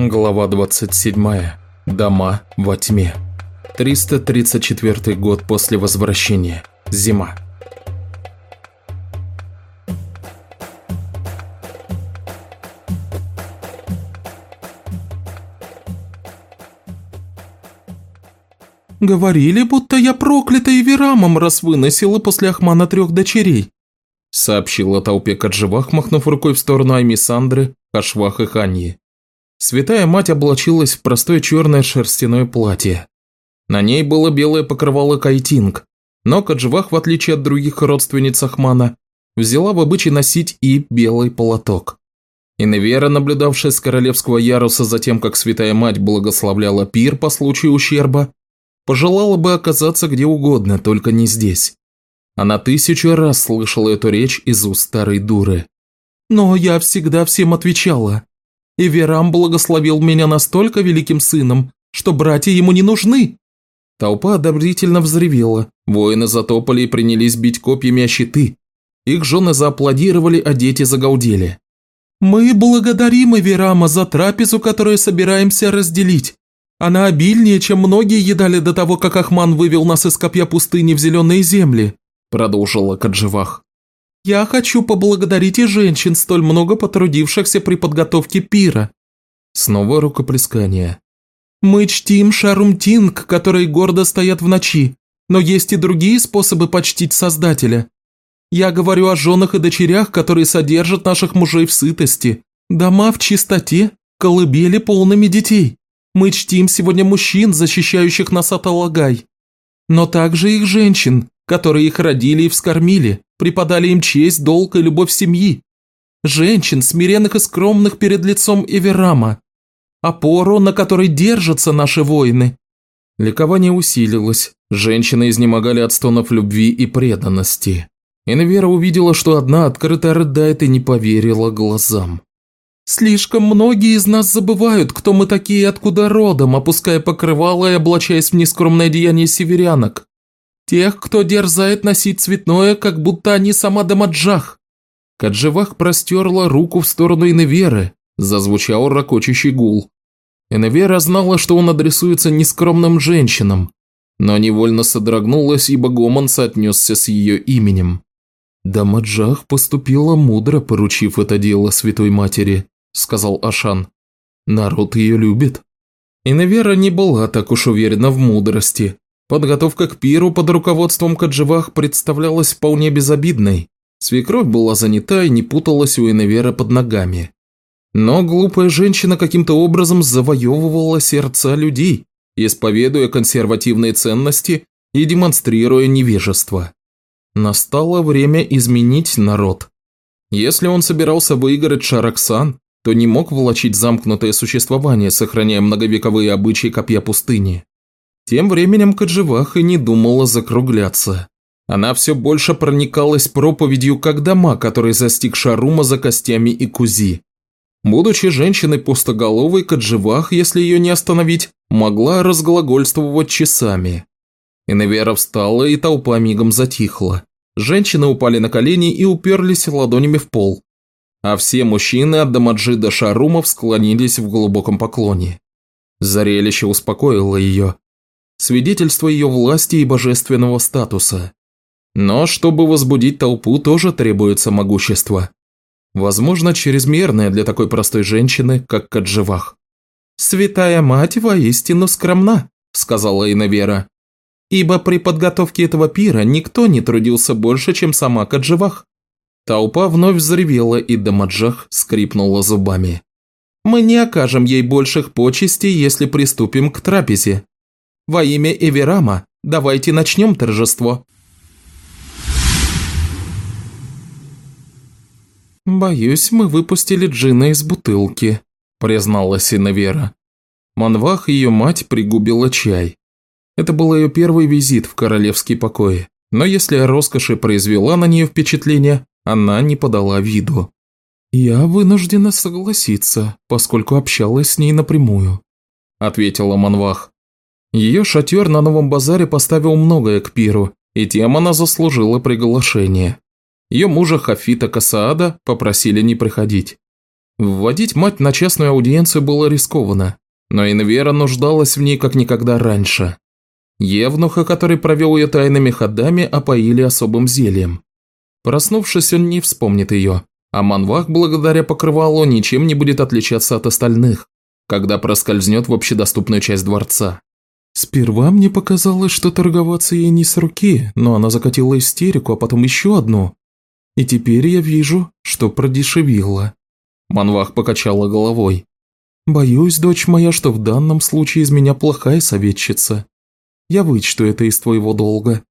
Глава 27. Дома во тьме. 334 год после возвращения. Зима. «Говорили, будто я проклята верамом, раз выносила после Ахмана трех дочерей», сообщила толпе Кадживах, махнув рукой в сторону Аймисандры, Хашвах и Ханьи. Святая мать облачилась в простое черное шерстяное платье. На ней было белое покрывало кайтинг, но Каджвах, в отличие от других родственниц Ахмана, взяла в обычай носить и белый полоток. Иневера, наблюдавшая с королевского яруса за тем, как святая мать благословляла пир по случаю ущерба, пожелала бы оказаться где угодно, только не здесь. Она тысячу раз слышала эту речь из уст старой дуры. «Но я всегда всем отвечала и Верам благословил меня настолько великим сыном, что братья ему не нужны». Толпа одобрительно взревела, воины затопали и принялись бить копьями о щиты. Их жены зааплодировали, а дети загалдели. «Мы благодарим Эверама за трапезу, которую собираемся разделить. Она обильнее, чем многие едали до того, как Ахман вывел нас из копья пустыни в зеленые земли», – продолжила Кадживах. Я хочу поблагодарить и женщин, столь много потрудившихся при подготовке пира. Снова рукоплескание. Мы чтим Шарумтинг, которые гордо стоят в ночи, но есть и другие способы почтить Создателя. Я говорю о женах и дочерях, которые содержат наших мужей в сытости, дома в чистоте, колыбели полными детей. Мы чтим сегодня мужчин, защищающих нас от Алагай, но также их женщин, которые их родили и вскормили, преподали им честь, долг и любовь семьи. Женщин, смиренных и скромных перед лицом Эверама. Опору, на которой держатся наши воины. Ликование усилилось, женщины изнемогали от стонов любви и преданности. Инвера увидела, что одна открыто рыдает и не поверила глазам. «Слишком многие из нас забывают, кто мы такие и откуда родом, опуская покрывало и облачаясь в нескромное деяние северянок. Тех, кто дерзает носить цветное, как будто они сама Дамаджах. Кадживах простерла руку в сторону Иневеры, зазвучал ракочущий гул. Иневера знала, что он адресуется нескромным женщинам, но невольно содрогнулась, ибо Гомон соотнесся с ее именем. «Дамаджах поступила мудро, поручив это дело Святой Матери», – сказал Ашан. «Народ ее любит». Иневера не была так уж уверена в мудрости. Подготовка к пиру под руководством Кадживах представлялась вполне безобидной. Свекровь была занята и не путалась у Иневера под ногами. Но глупая женщина каким-то образом завоевывала сердца людей, исповедуя консервативные ценности и демонстрируя невежество. Настало время изменить народ. Если он собирался выиграть Шараксан, то не мог влачить замкнутое существование, сохраняя многовековые обычаи копья пустыни. Тем временем Кадживах и не думала закругляться. Она все больше проникалась проповедью как дома, который застиг Шарума за костями и кузи. Будучи женщиной пустоголовой, Кадживах, если ее не остановить, могла разглагольствовать часами. Иневера встала, и толпа мигом затихла. Женщины упали на колени и уперлись ладонями в пол. А все мужчины от Дамаджи до Шарумов склонились в глубоком поклоне. Зрелище успокоило ее свидетельство ее власти и божественного статуса. Но чтобы возбудить толпу, тоже требуется могущество. Возможно, чрезмерное для такой простой женщины, как Кадживах. «Святая мать воистину скромна», – сказала Инавера. «Ибо при подготовке этого пира никто не трудился больше, чем сама Кадживах». Толпа вновь взревела, и Дамаджах скрипнула зубами. «Мы не окажем ей больших почестей, если приступим к трапезе», во имя Эверама, давайте начнем торжество». «Боюсь, мы выпустили джина из бутылки», – призналась Инавера. Манвах, ее мать, пригубила чай. Это был ее первый визит в королевские покои, но если роскоши произвела на нее впечатление, она не подала виду. «Я вынуждена согласиться, поскольку общалась с ней напрямую», – ответила Манвах. Ее шатер на Новом базаре поставил многое к пиру, и тем она заслужила приглашение. Ее мужа Хафита Касаада попросили не приходить. Вводить мать на частную аудиенцию было рискованно, но Инвера нуждалась в ней как никогда раньше. Евнуха, который провел ее тайными ходами, опоили особым зельем. Проснувшись, он не вспомнит ее, а Манвах, благодаря покрывалу, ничем не будет отличаться от остальных, когда проскользнет в общедоступную часть дворца. Сперва мне показалось, что торговаться ей не с руки, но она закатила истерику, а потом еще одну. И теперь я вижу, что продешевила. Манвах покачала головой. «Боюсь, дочь моя, что в данном случае из меня плохая советчица. Я вычту это из твоего долга».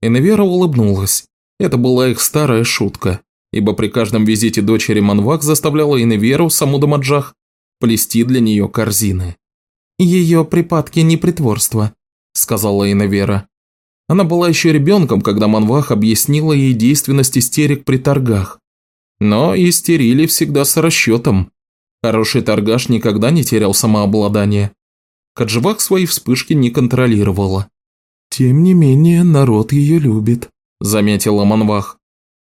Эневера улыбнулась. Это была их старая шутка, ибо при каждом визите дочери Манвах заставляла Иневеру, саму Дамаджах, плести для нее корзины. «Ее припадки не притворство», – сказала Иневера. Она была еще ребенком, когда Манвах объяснила ей действенность истерик при торгах. Но истерили всегда с расчетом. Хороший торгаш никогда не терял самообладание. Каджвах свои вспышки не контролировала. «Тем не менее, народ ее любит», – заметила Манвах.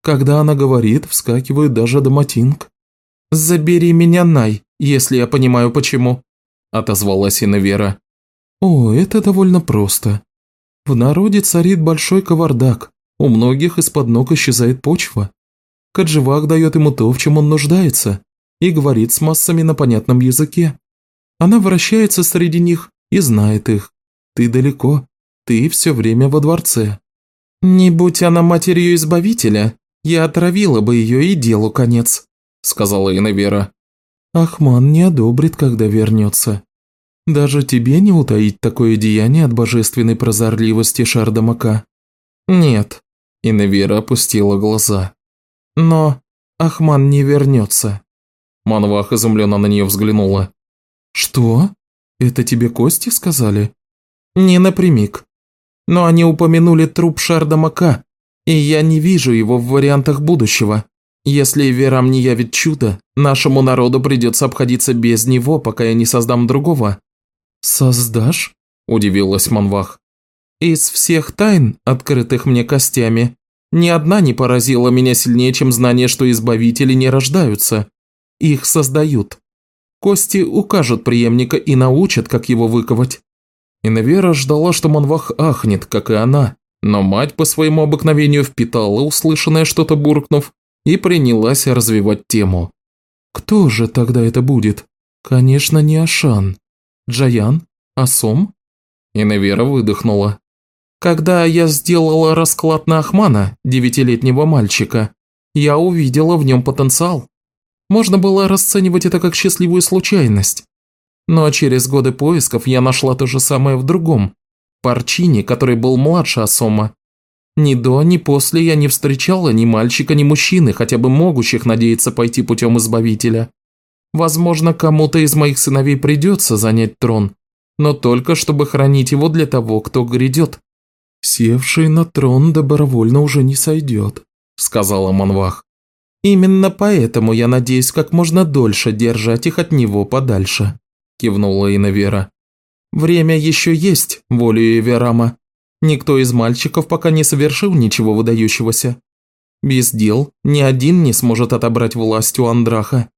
«Когда она говорит, вскакивают даже доматинг». «Забери меня, Най, если я понимаю, почему», – отозвалась Иневера. «О, это довольно просто. В народе царит большой кавардак, у многих из-под ног исчезает почва. Кадживак дает ему то, в чем он нуждается, и говорит с массами на понятном языке. Она вращается среди них и знает их. Ты далеко, ты все время во дворце. Не будь она матерью Избавителя, я отравила бы ее и делу конец, сказала Иневера. Ахман не одобрит, когда вернется. Даже тебе не утаить такое деяние от божественной прозорливости Шардамака. Нет. Иневера опустила глаза. Но Ахман не вернется. Манвах изумленно на нее взглянула. «Что? Это тебе кости сказали?» «Не напрямик. Но они упомянули труп Шардамака, и я не вижу его в вариантах будущего. Если Верам не явит чудо, нашему народу придется обходиться без него, пока я не создам другого». «Создашь?» – удивилась Манвах. «Из всех тайн, открытых мне костями, ни одна не поразила меня сильнее, чем знание, что избавители не рождаются. Их создают. Кости укажут преемника и научат, как его выковать. Инвера ждала, что Манвах ахнет, как и она, но мать по своему обыкновению впитала услышанное что-то буркнув и принялась развивать тему. «Кто же тогда это будет? Конечно, не Ашан. Джаян? Асом?» Инвера выдохнула. Когда я сделала расклад на Ахмана, девятилетнего мальчика, я увидела в нем потенциал. Можно было расценивать это как счастливую случайность. Но через годы поисков я нашла то же самое в другом. Парчине, который был младше Асома. Ни до, ни после я не встречала ни мальчика, ни мужчины, хотя бы могущих надеяться пойти путем Избавителя. Возможно, кому-то из моих сыновей придется занять трон, но только чтобы хранить его для того, кто грядет. «Севший на трон добровольно уже не сойдет», – сказала Манвах. «Именно поэтому я надеюсь как можно дольше держать их от него подальше», – кивнула Инавера. «Время еще есть, волею Эверама. Никто из мальчиков пока не совершил ничего выдающегося. Без дел ни один не сможет отобрать власть у Андраха.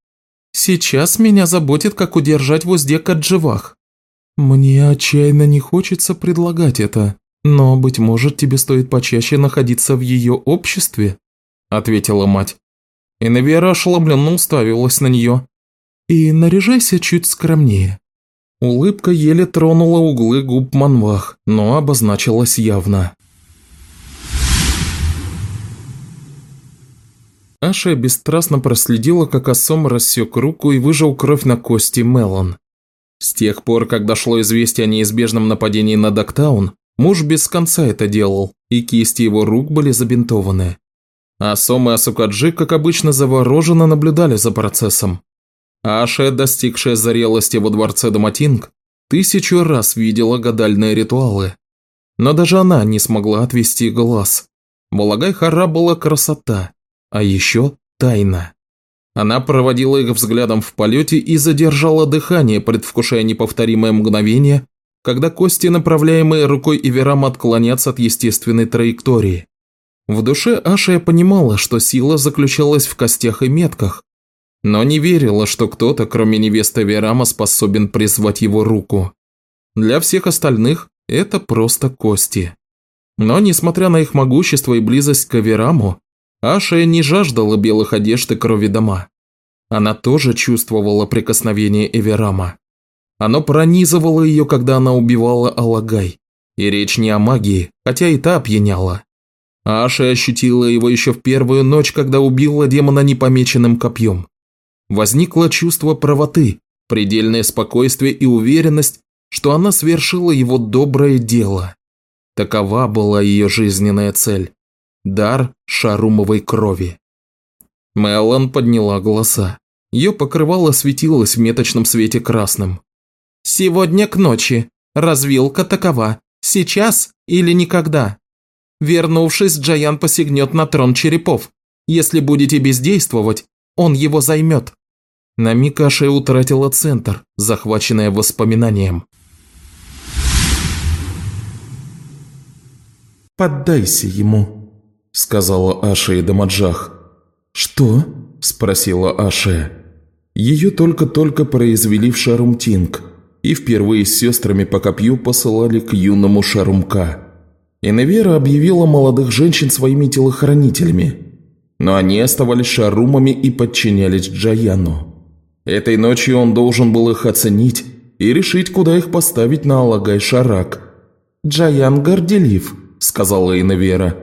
Сейчас меня заботит, как удержать в узде Кадживах». «Мне отчаянно не хочется предлагать это», «Но, быть может, тебе стоит почаще находиться в ее обществе?» – ответила мать. Иневера ошеломленно уставилась на нее. «И наряжайся чуть скромнее». Улыбка еле тронула углы губ Манвах, но обозначилась явно. Аша бесстрастно проследила, как Асом рассек руку и выжал кровь на кости Мелон. С тех пор, как дошло известие о неизбежном нападении на Доктаун, Муж без конца это делал, и кисти его рук были забинтованы. А Сом и Асукаджи, как обычно, завороженно наблюдали за процессом. Аша, достигшая зрелости во дворце Доматинг, тысячу раз видела гадальные ритуалы. Но даже она не смогла отвести глаз. В Алагай-Хара была красота, а еще тайна. Она проводила их взглядом в полете и задержала дыхание, предвкушая неповторимое мгновение, когда кости, направляемые рукой Иверама, отклонятся от естественной траектории. В душе Ашия понимала, что сила заключалась в костях и метках, но не верила, что кто-то, кроме невесты Верама, способен призвать его руку. Для всех остальных это просто кости. Но, несмотря на их могущество и близость к Авераму, Аша не жаждала белых одежд и крови дома. Она тоже чувствовала прикосновение Эверама. Оно пронизывало ее, когда она убивала Алагай. И речь не о магии, хотя и та опьяняла. Аша ощутила его еще в первую ночь, когда убила демона непомеченным копьем. Возникло чувство правоты, предельное спокойствие и уверенность, что она совершила его доброе дело. Такова была ее жизненная цель. Дар шарумовой крови. Мелан подняла глаза. Ее покрывало светилось в меточном свете красным. «Сегодня к ночи. Развилка такова. Сейчас или никогда. Вернувшись, Джаян посягнет на трон черепов. Если будете бездействовать, он его займет». На миг Аша утратила центр, захваченная воспоминанием. «Поддайся ему», – сказала Аша и Дамаджах. «Что?» – спросила Аша. Ее только-только произвели в Шарумтинг, и впервые с сестрами по копью посылали к юному Шарумка. Иневера объявила молодых женщин своими телохранителями, но они оставались Шарумами и подчинялись Джаяну. Этой ночью он должен был их оценить и решить, куда их поставить на Алагай-Шарак. «Джаян горделив», – сказала Иневера.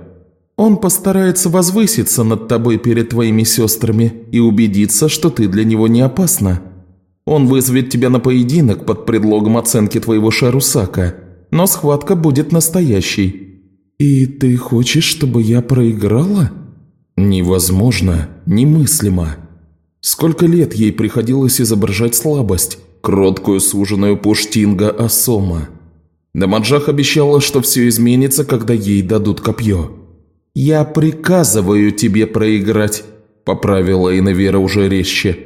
«Он постарается возвыситься над тобой перед твоими сестрами и убедиться, что ты для него не опасна. Он вызовет тебя на поединок под предлогом оценки твоего Шарусака, но схватка будет настоящей». «И ты хочешь, чтобы я проиграла?» «Невозможно, немыслимо». Сколько лет ей приходилось изображать слабость, кроткую суженую пуштинга Асома. Дамаджах обещала, что все изменится, когда ей дадут копье. «Я приказываю тебе проиграть», – поправила Инавера уже резче.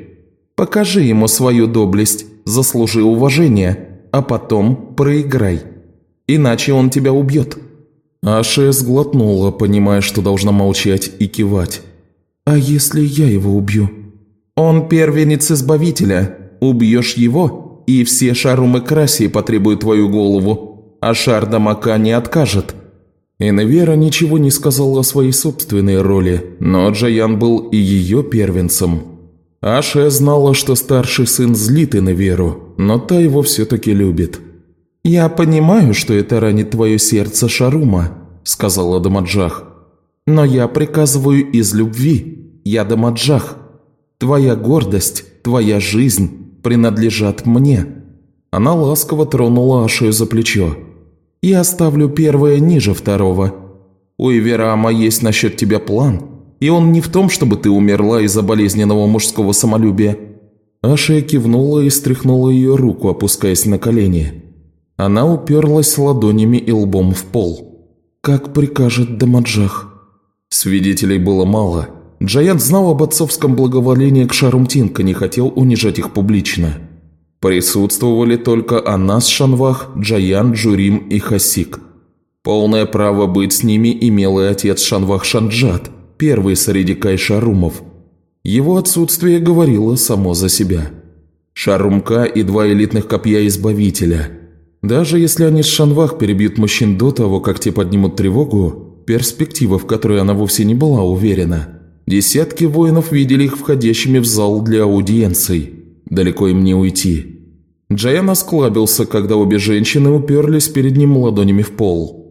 «Покажи ему свою доблесть, заслужи уважение, а потом проиграй. Иначе он тебя убьет». Аша сглотнула, понимая, что должна молчать и кивать. «А если я его убью?» «Он первенец Избавителя. Убьешь его, и все Шарумы Краси потребуют твою голову а Шарда Мака не откажет». Инвера ничего не сказала о своей собственной роли, но Джаян был и ее первенцем. Аша знала, что старший сын злит Инверу, но та его все-таки любит. «Я понимаю, что это ранит твое сердце, Шарума», – сказала Дамаджах. «Но я приказываю из любви. Я Дамаджах. Твоя гордость, твоя жизнь принадлежат мне». Она ласково тронула Ашу за плечо. Я оставлю первое ниже второго. У Эверама есть насчет тебя план, и он не в том, чтобы ты умерла из-за болезненного мужского самолюбия». Аша кивнула и стряхнула ее руку, опускаясь на колени. Она уперлась ладонями и лбом в пол. «Как прикажет Дамаджах». Свидетелей было мало. Джаянт знал об отцовском благоволении к Шарумтинка, не хотел унижать их публично. Присутствовали только Анас Шанвах, Джаян, Джурим и Хасик. Полное право быть с ними имел и отец Шанвах Шанджат, первый среди кайшарумов. Его отсутствие говорило само за себя. Шарумка и два элитных копья Избавителя. Даже если они с Шанвах перебьют мужчин до того, как те поднимут тревогу, перспектива, в которой она вовсе не была уверена. Десятки воинов видели их входящими в зал для аудиенций. Далеко им не уйти. Джаян осклабился, когда обе женщины уперлись перед ним ладонями в пол.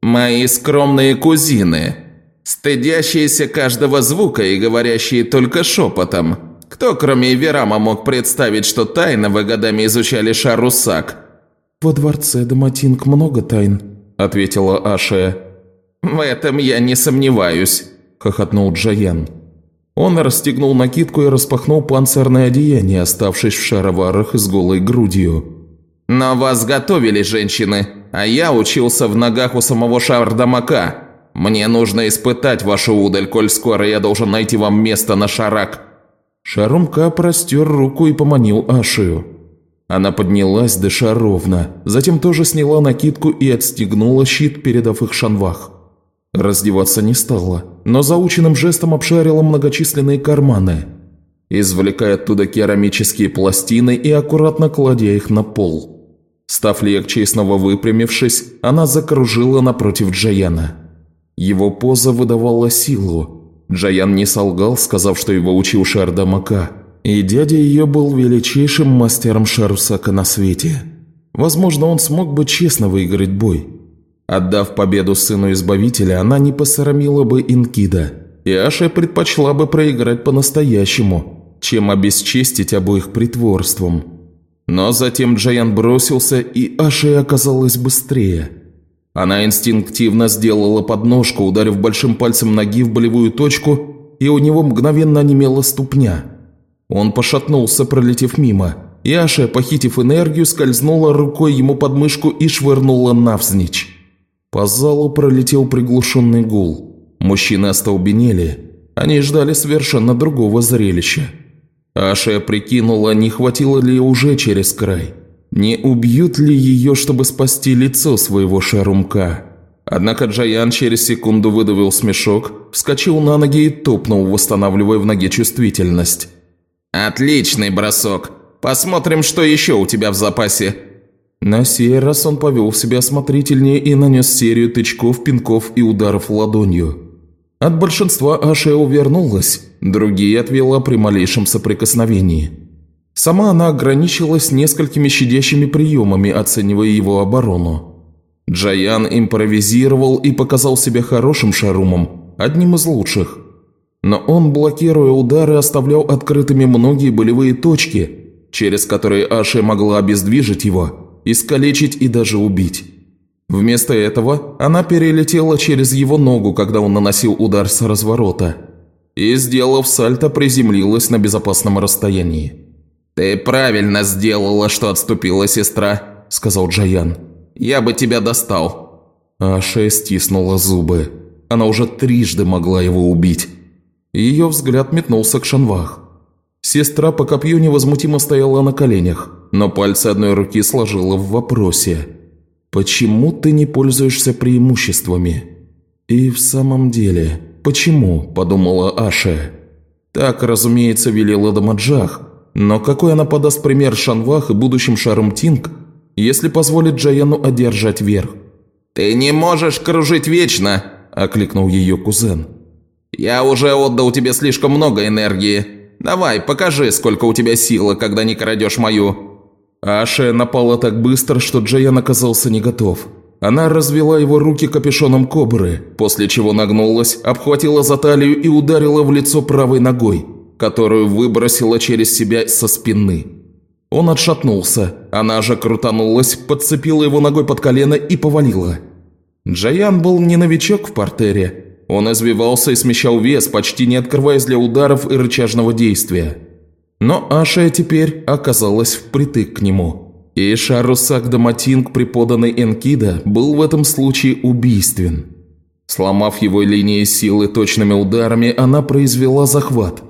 «Мои скромные кузины, стыдящиеся каждого звука и говорящие только шепотом. Кто, кроме Верама, мог представить, что тайно вы годами изучали Шарусак?» «Во дворце Даматинг много тайн», – ответила Ашия. «В этом я не сомневаюсь», – хохотнул Джаян. Он расстегнул накидку и распахнул панцирное одеяние, оставшись в шароварах с голой грудью. «Но вас готовили женщины, а я учился в ногах у самого Шардамака. Мне нужно испытать вашу удаль, коль скоро я должен найти вам место на шарак». Шарумка простер руку и поманил Ашию. Она поднялась, дыша ровно, затем тоже сняла накидку и отстегнула щит, передав их Шанвах. Раздеваться не стала, но заученным жестом обшарила многочисленные карманы. извлекая оттуда керамические пластины и аккуратно кладя их на пол. Став легче и снова выпрямившись, она закружила напротив Джаяна. Его поза выдавала силу. Джаян не солгал, сказав, что его учил Шардамака, и дядя ее был величайшим мастером Шарусака на свете. Возможно, он смог бы честно выиграть бой. Отдав победу сыну Избавителя, она не посрамила бы Инкида, и Аша предпочла бы проиграть по-настоящему, чем обесчестить обоих притворством. Но затем Джаян бросился, и Аша оказалась быстрее. Она инстинктивно сделала подножку, ударив большим пальцем ноги в болевую точку, и у него мгновенно онемела ступня. Он пошатнулся, пролетев мимо, и Аша, похитив энергию, скользнула рукой ему под мышку и швырнула навзничь. По залу пролетел приглушенный гул. Мужчины остолбенели. Они ждали совершенно другого зрелища. Аша прикинула, не хватило ли уже через край. Не убьют ли ее, чтобы спасти лицо своего шарумка? Однако Джаян через секунду выдавил смешок, вскочил на ноги и топнул, восстанавливая в ноге чувствительность. «Отличный бросок! Посмотрим, что еще у тебя в запасе!» На сей раз он повел себя осмотрительнее и нанес серию тычков, пинков и ударов ладонью. От большинства Аша увернулась, другие отвела при малейшем соприкосновении. Сама она ограничилась несколькими щадящими приемами, оценивая его оборону. Джаян импровизировал и показал себя хорошим шарумом, одним из лучших. Но он, блокируя удары, оставлял открытыми многие болевые точки, через которые Аша могла обездвижить его – искалечить и даже убить. Вместо этого она перелетела через его ногу, когда он наносил удар с разворота, и, сделав сальто, приземлилась на безопасном расстоянии. «Ты правильно сделала, что отступила сестра», – сказал Джаян. «Я бы тебя достал». Аша стиснула зубы. Она уже трижды могла его убить. Ее взгляд метнулся к Шанвах. Сестра по копью невозмутимо стояла на коленях, но пальцы одной руки сложила в вопросе. «Почему ты не пользуешься преимуществами?» «И в самом деле, почему?» – подумала Аша. Так, разумеется, велела Дамаджах, но какой она подаст пример Шанвах и будущим Шарам Тинг, если позволит Джаяну одержать верх? «Ты не можешь кружить вечно!» – окликнул ее кузен. «Я уже отдал тебе слишком много энергии. Давай, покажи, сколько у тебя силы, когда не крадешь мою. Аша напала так быстро, что Джаян оказался не готов. Она развела его руки капюшоном кобры, после чего нагнулась, обхватила за талию и ударила в лицо правой ногой, которую выбросила через себя со спины. Он отшатнулся, она же крутанулась, подцепила его ногой под колено и повалила. Джаян был не новичок в портере. Он извивался и смещал вес, почти не открываясь для ударов и рычажного действия. Но Аша теперь оказалась впритык к нему. И Шарусак Даматинг, преподанный Энкида, был в этом случае убийствен. Сломав его линии силы точными ударами, она произвела захват.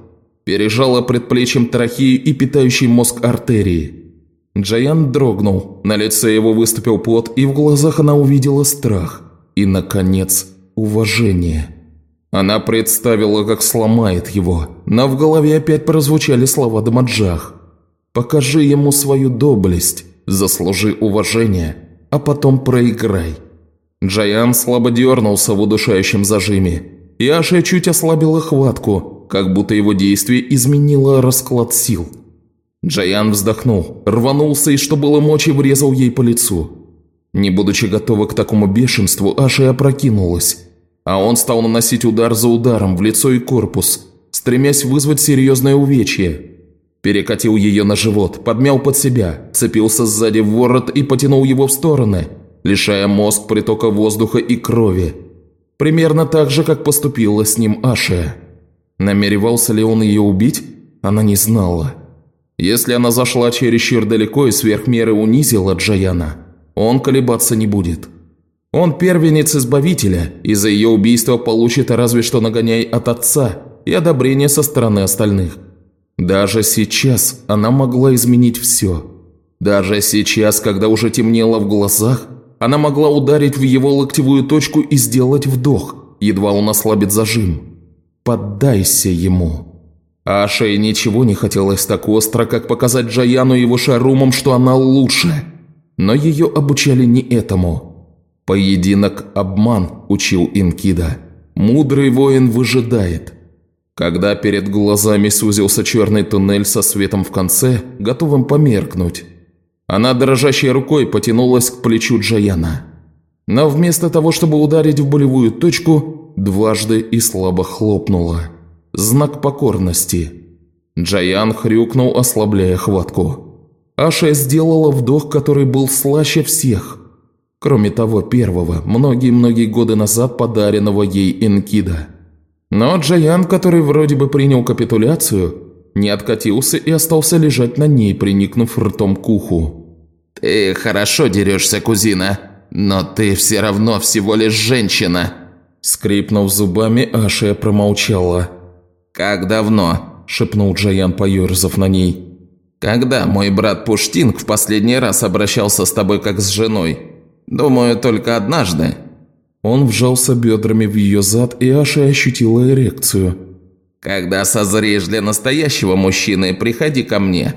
Пережала предплечьем трахею и питающий мозг артерии. Джаян дрогнул, на лице его выступил пот, и в глазах она увидела страх. И, наконец, уважение. Она представила, как сломает его, но в голове опять прозвучали слова Дамаджах. «Покажи ему свою доблесть, заслужи уважение, а потом проиграй». Джаян слабо дернулся в удушающем зажиме, и Аша чуть ослабила хватку, как будто его действие изменило расклад сил. Джаян вздохнул, рванулся и, что было мочи, врезал ей по лицу. Не будучи готова к такому бешенству, Аша опрокинулась а он стал наносить удар за ударом в лицо и корпус, стремясь вызвать серьезное увечье. Перекатил ее на живот, подмял под себя, цепился сзади в ворот и потянул его в стороны, лишая мозг притока воздуха и крови. Примерно так же, как поступила с ним Аша. Намеревался ли он ее убить, она не знала. Если она зашла чересчур далеко и сверх меры унизила Джаяна, он колебаться не будет. Он первенец Избавителя, и за ее убийство получит разве что нагоняй от отца и одобрение со стороны остальных. Даже сейчас она могла изменить все. Даже сейчас, когда уже темнело в глазах, она могла ударить в его локтевую точку и сделать вдох, едва он ослабит зажим. «Поддайся ему». Аше ничего не хотелось так остро, как показать Джаяну и его шарумам, что она лучше. Но ее обучали не этому. Поединок – обман, учил Инкида. Мудрый воин выжидает. Когда перед глазами сузился черный туннель со светом в конце, готовым померкнуть, она дрожащей рукой потянулась к плечу Джаяна. Но вместо того, чтобы ударить в болевую точку, дважды и слабо хлопнула. Знак покорности. Джаян хрюкнул, ослабляя хватку. Аша сделала вдох, который был слаще всех. Кроме того первого, многие-многие годы назад подаренного ей Энкида. Но Джаян, который вроде бы принял капитуляцию, не откатился и остался лежать на ней, приникнув ртом к уху. «Ты хорошо дерешься, кузина, но ты все равно всего лишь женщина!» Скрипнув зубами, Ашия промолчала. «Как давно?» – шепнул Джаян, поерзав на ней. «Когда мой брат Пуштинг в последний раз обращался с тобой как с женой? Думаю, только однажды». Он вжался бедрами в ее зад, и Аша ощутила эрекцию. «Когда созреешь для настоящего мужчины, приходи ко мне».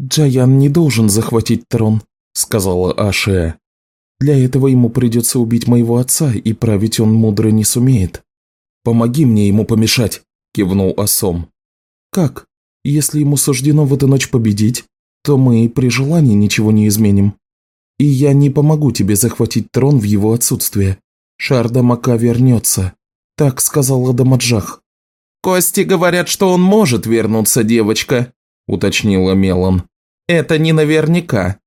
«Джаян не должен захватить трон», – сказала Ашия. «Для этого ему придется убить моего отца, и править он мудро не сумеет. Помоги мне ему помешать», – кивнул Асом. «Как? Если ему суждено в эту ночь победить, то мы при желании ничего не изменим. И я не помогу тебе захватить трон в его отсутствие. Шарда Мака вернется», – так сказала Дамаджах. «Кости говорят, что он может вернуться, девочка», – уточнила Мелан. «Это не наверняка».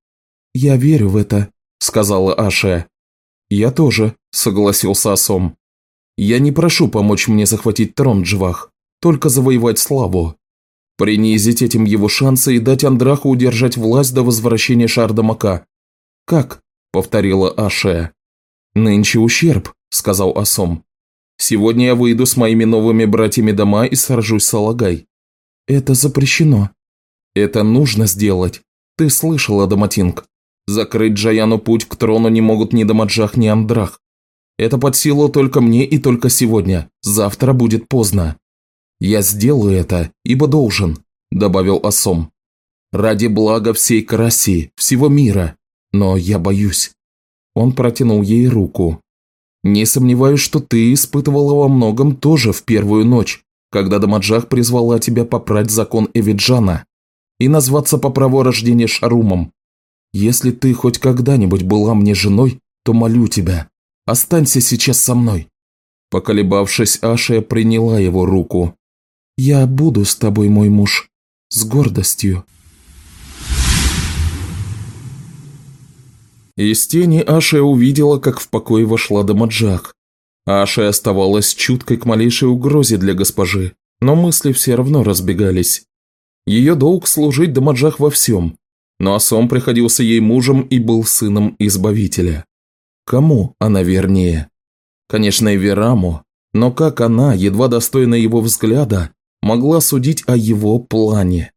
«Я верю в это», – сказала Аша. «Я тоже», – согласился Асом. «Я не прошу помочь мне захватить трон Джвах, только завоевать славу. Принизить этим его шансы и дать Андраху удержать власть до возвращения Шардамака». «Как?» – повторила Аша. «Нынче ущерб», – сказал Асом. «Сегодня я выйду с моими новыми братьями дома и сражусь с Алагай». «Это запрещено», это нужно сделать. Ты слышала, Даматинг. Закрыть Джаяну путь к трону не могут ни Дамаджах, ни Андрах. Это под силу только мне и только сегодня. Завтра будет поздно. Я сделаю это, ибо должен, добавил Асом. Ради блага всей Карасии, всего мира. Но я боюсь. Он протянул ей руку. Не сомневаюсь, что ты испытывала во многом тоже в первую ночь, когда Дамаджах призвала тебя попрать закон Эвиджана и назваться по праву рождения Шарумом. Если ты хоть когда-нибудь была мне женой, то молю тебя, останься сейчас со мной». Поколебавшись, Ашия приняла его руку. «Я буду с тобой, мой муж, с гордостью». Из тени Ашия увидела, как в покой вошла Дамаджах. Ашия оставалась чуткой к малейшей угрозе для госпожи, но мысли все равно разбегались. Ее долг служить Дамаджах во всем, но Асом приходился ей мужем и был сыном Избавителя. Кому она вернее? Конечно, и Вераму, но как она, едва достойна его взгляда, могла судить о его плане?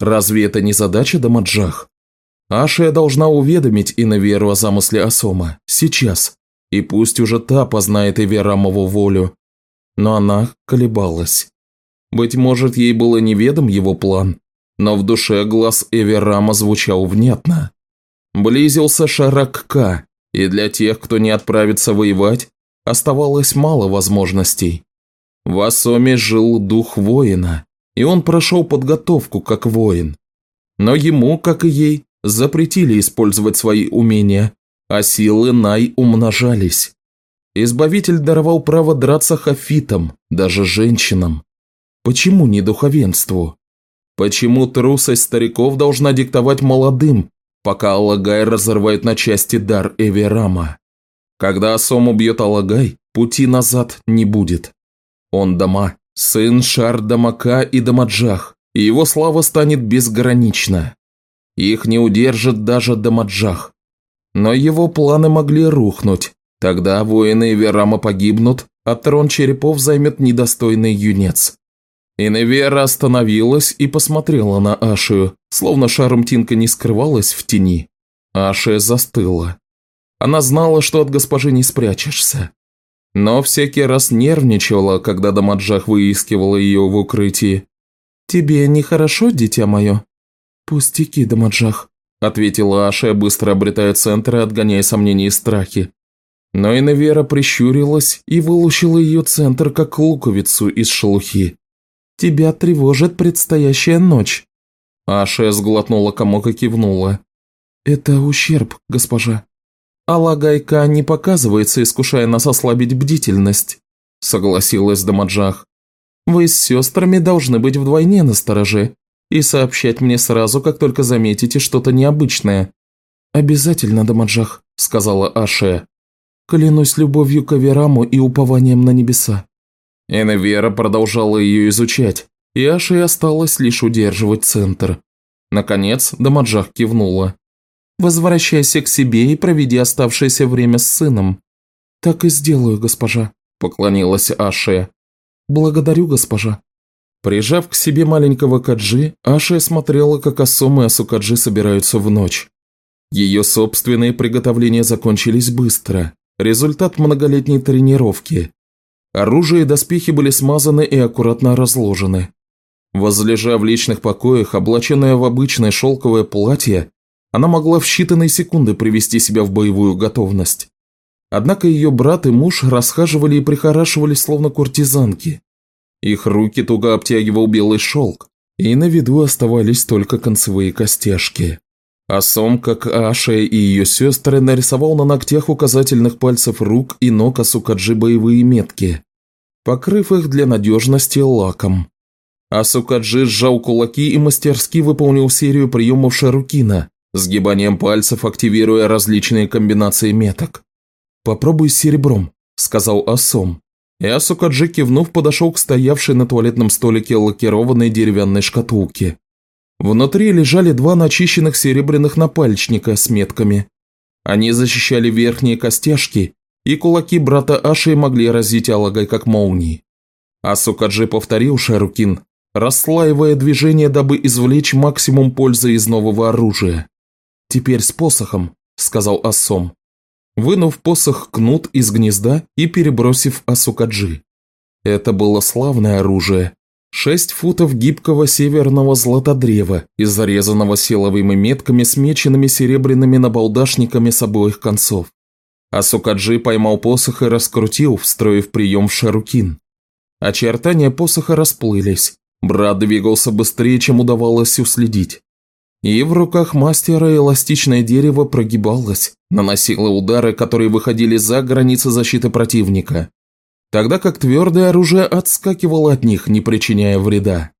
Разве это не задача Дамаджах? Ашия должна уведомить Инаверу о замысле Асома, сейчас, и пусть уже та познает Иверамову волю. Но она колебалась. Быть может, ей было неведом его план, но в душе глаз Эверама звучал внятно. Близился Шаракка, и для тех, кто не отправится воевать, оставалось мало возможностей. В Асоме жил дух воина, и он прошел подготовку как воин. Но ему, как и ей, запретили использовать свои умения, а силы Най умножались. Избавитель даровал право драться хафитам, даже женщинам. Почему не духовенству? Почему трусость стариков должна диктовать молодым, пока Аллагай разрывает на части дар Эверама? Когда Асом убьет Аллагай, пути назад не будет. Он Дама, сын Шар Дамака и Дамаджах, и его слава станет безгранична. Их не удержит даже Дамаджах. Но его планы могли рухнуть. Тогда воины Эверама погибнут, а трон черепов займет недостойный юнец. Иневера остановилась и посмотрела на Ашию, словно шаром Тинка не скрывалась в тени. Ашия застыла. Она знала, что от госпожи не спрячешься. Но всякий раз нервничала, когда Дамаджах выискивала ее в укрытии. «Тебе нехорошо, дитя мое?» «Пустяки, Дамаджах», – ответила Аша, быстро обретая центр и отгоняя сомнения и страхи. Но Инавера прищурилась и вылучила ее центр, как луковицу из шелухи. «Тебя тревожит предстоящая ночь». Аша сглотнула комок и кивнула. «Это ущерб, госпожа». «Алагайка не показывается, искушая нас ослабить бдительность», – согласилась Дамаджах. «Вы с сестрами должны быть вдвойне настороже и сообщать мне сразу, как только заметите что-то необычное». «Обязательно, Дамаджах», – сказала Аше. «Клянусь любовью к Авераму и упованием на небеса». Эневера продолжала ее изучать, и Аше осталось лишь удерживать центр. Наконец, Дамаджах кивнула. «Возвращайся к себе и проведи оставшееся время с сыном». «Так и сделаю, госпожа», – поклонилась Аше. «Благодарю, госпожа». Прижав к себе маленького Каджи, Аша смотрела, как Асом и Асукаджи собираются в ночь. Ее собственные приготовления закончились быстро. Результат многолетней тренировки. Оружие и доспехи были смазаны и аккуратно разложены. Возлежа в личных покоях, облаченная в обычное шелковое платье, она могла в считанные секунды привести себя в боевую готовность. Однако ее брат и муж расхаживали и прихорашивали словно куртизанки. Их руки туго обтягивал белый шелк, и на виду оставались только концевые костяшки. А сом, как Аша и ее сестры, нарисовал на ногтях указательных пальцев рук и ног Асукаджи боевые метки, покрыв их для надежности лаком. Асукаджи сжал кулаки и мастерски выполнил серию приемов Шарукина, сгибанием пальцев активируя различные комбинации меток. «Попробуй с серебром», – сказал Асом. И Асукаджи, кивнув, подошел к стоявшей на туалетном столике лакированной деревянной шкатулке. Внутри лежали два начищенных серебряных напальчника с метками. Они защищали верхние костяшки, и кулаки брата Аши могли разить Алагай как молнии. Асукаджи повторил Шарукин, расслаивая движение, дабы извлечь максимум пользы из нового оружия. «Теперь с посохом», – сказал Ассом вынув посох кнут из гнезда и перебросив Асукаджи. Это было славное оружие. Шесть футов гибкого северного златодрева, изрезанного силовыми метками, смеченными серебряными набалдашниками с обоих концов. Асукаджи поймал посох и раскрутил, встроив прием в шарукин. Очертания посоха расплылись. Брат двигался быстрее, чем удавалось уследить. И в руках мастера эластичное дерево прогибалось, наносило удары, которые выходили за границы защиты противника, тогда как твердое оружие отскакивало от них, не причиняя вреда.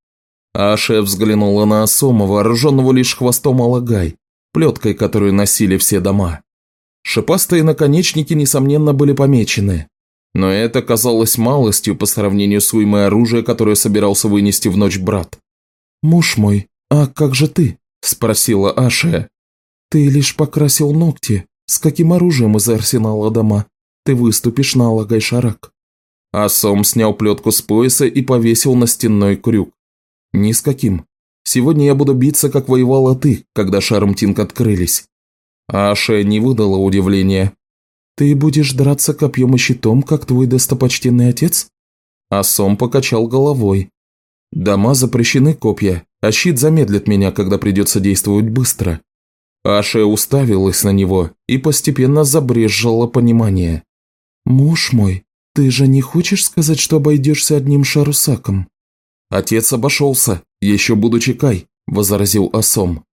Аша взглянула на Асома, вооруженного лишь хвостом Алагай, плеткой, которую носили все дома. Шипастые наконечники, несомненно, были помечены, но это казалось малостью по сравнению с уймой оружия, которое собирался вынести в ночь брат. «Муж мой, а как же ты?» – спросила Аша. «Ты лишь покрасил ногти. С каким оружием из арсенала дома? Ты выступишь на Алагай-Шарак». Асом снял плетку с пояса и повесил на стенной крюк. «Ни с каким. Сегодня я буду биться, как воевала ты, когда Шармтинг открылись». Аша не выдала удивления. «Ты будешь драться копьем и щитом, как твой достопочтенный отец?» Асом покачал головой. «Дома запрещены копья, а щит замедлит меня, когда придется действовать быстро. Аша уставилась на него и постепенно забрежжало понимание. «Муж мой, ты же не хочешь сказать, что обойдешься одним шарусаком?» «Отец обошелся, еще будучи Кай», – возразил Асом.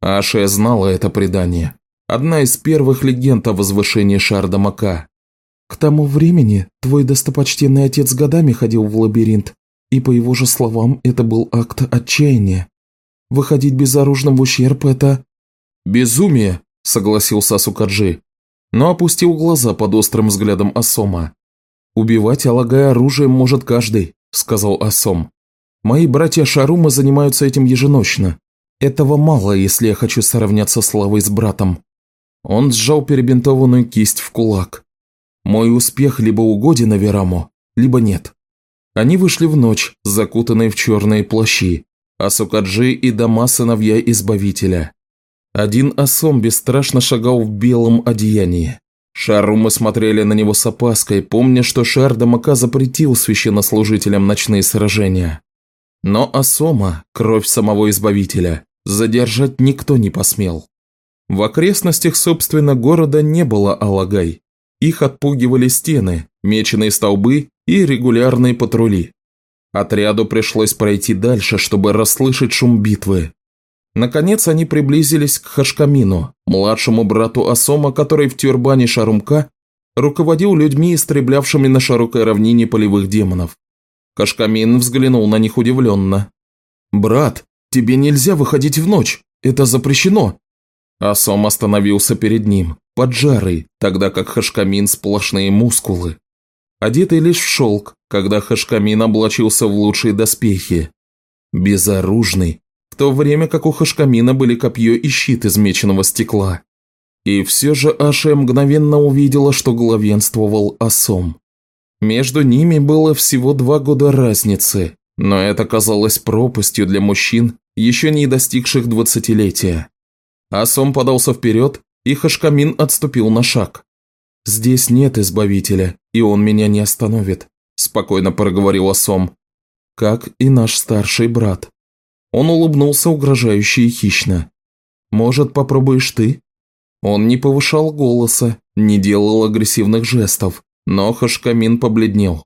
Аша знала это предание. Одна из первых легенд о возвышении Шардамака. «К тому времени твой достопочтенный отец годами ходил в лабиринт и по его же словам, это был акт отчаяния. Выходить безоружным в ущерб – это… «Безумие!» – согласился Сукаджи, но опустил глаза под острым взглядом Асома. «Убивать, алагая оружием, может каждый», – сказал Асом. «Мои братья Шарума занимаются этим еженочно. Этого мало, если я хочу сравняться славой с братом». Он сжал перебинтованную кисть в кулак. «Мой успех либо угоден Авераму, либо нет. Они вышли в ночь, закутанные в черные плащи, а Сукаджи и дома сыновья Избавителя. Один осом бесстрашно шагал в белом одеянии. Шарумы смотрели на него с опаской, помня, что Шар Дамака запретил священнослужителям ночные сражения. Но Асома, кровь самого Избавителя, задержать никто не посмел. В окрестностях, собственно, города не было алагай. Их отпугивали стены, меченые столбы и регулярные патрули. Отряду пришлось пройти дальше, чтобы расслышать шум битвы. Наконец они приблизились к Хашкамину, младшему брату Асома, который в тюрбане Шарумка руководил людьми, истреблявшими на широкой равнине полевых демонов. Хашкамин взглянул на них удивленно. «Брат, тебе нельзя выходить в ночь, это запрещено!» Асом остановился перед ним, поджарый, тогда как Хашкамин сплошные мускулы. Одетый лишь в шелк, когда Хашкамин облачился в лучшие доспехи. Безоружный, в то время как у Хашкамина были копье и щит из меченого стекла. И все же Аша мгновенно увидела, что главенствовал Асом. Между ними было всего два года разницы, но это казалось пропастью для мужчин, еще не достигших двадцатилетия. Асом подался вперед, и Хашкамин отступил на шаг. «Здесь нет избавителя, и он меня не остановит», – спокойно проговорил Асом. «Как и наш старший брат». Он улыбнулся угрожающе и хищно. «Может, попробуешь ты?» Он не повышал голоса, не делал агрессивных жестов, но Хашкамин побледнел.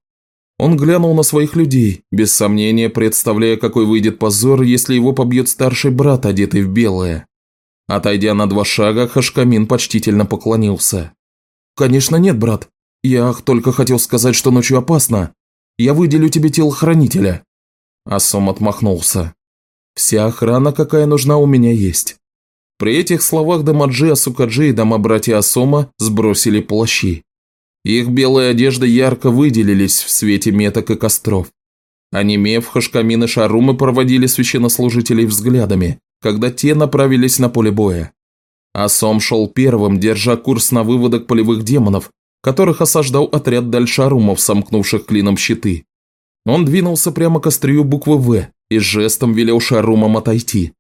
Он глянул на своих людей, без сомнения представляя, какой выйдет позор, если его побьет старший брат, одетый в белое. Отойдя на два шага, Хашкамин почтительно поклонился. «Конечно нет, брат. Я только хотел сказать, что ночью опасно. Я выделю тебе телохранителя». Асом отмахнулся. Вся охрана, какая нужна, у меня есть. При этих словах Дамаджи, Асукаджи и дома-братья Асома сбросили плащи. Их белые одежды ярко выделились в свете меток и костров. Онемев, Хашкамин и Шарумы проводили священнослужителей взглядами, когда те направились на поле боя. Асом шел первым, держа курс на выводок полевых демонов, которых осаждал отряд дальшарумов, сомкнувших клином щиты. Он двинулся прямо к острию буквы «В», и жестом велел Шарумам отойти.